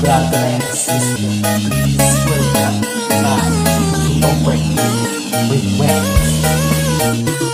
brother and sister, please welcome my Open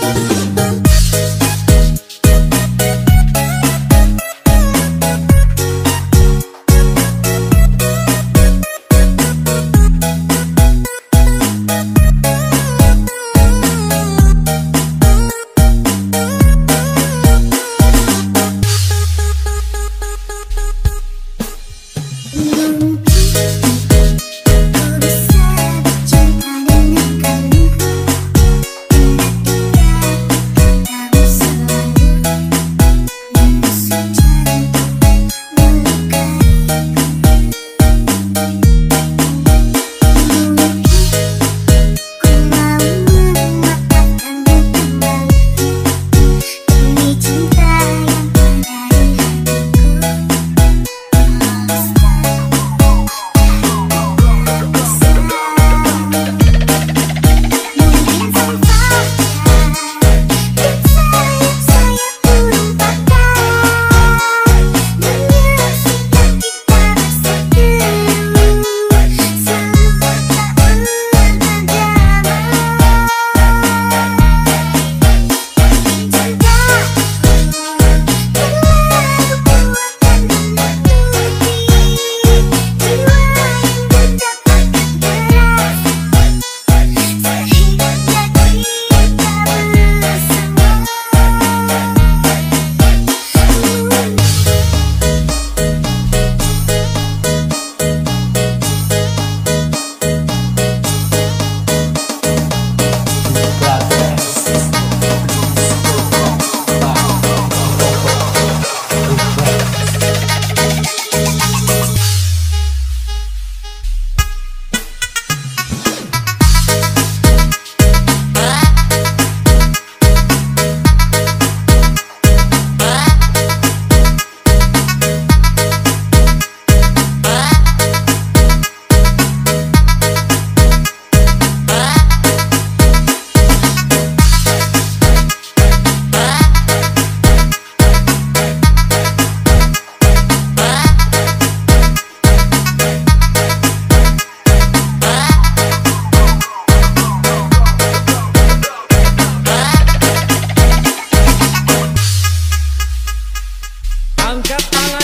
Angkat tangan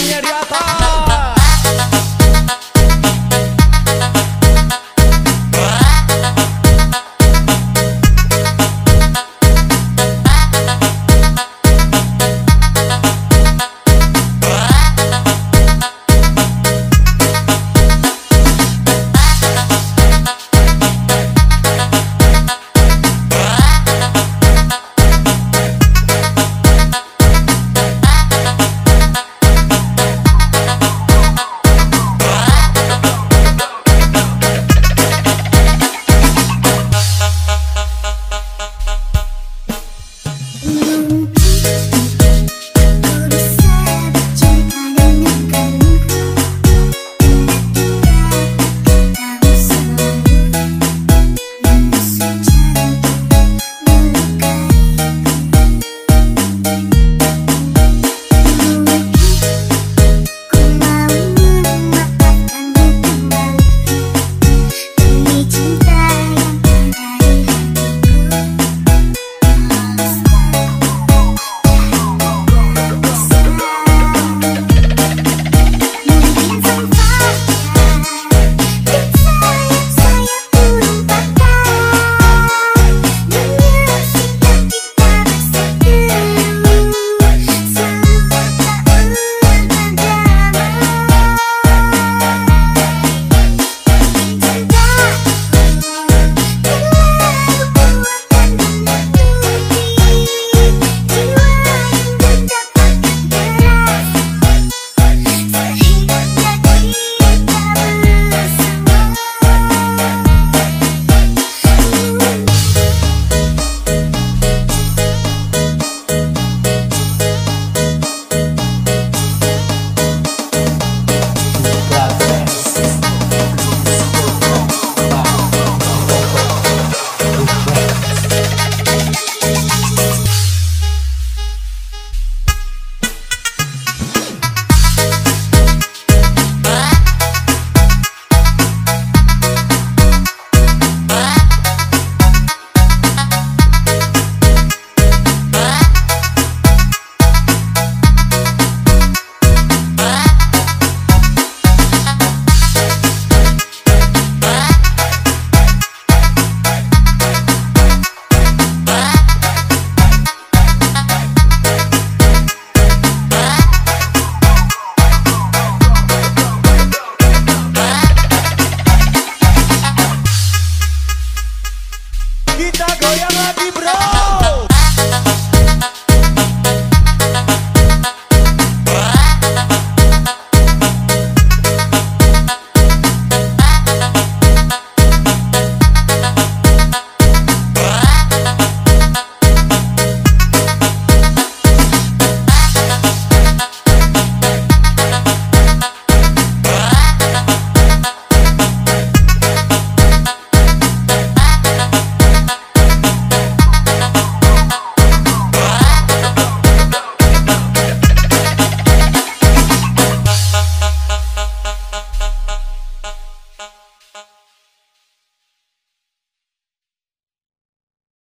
Happy birthday.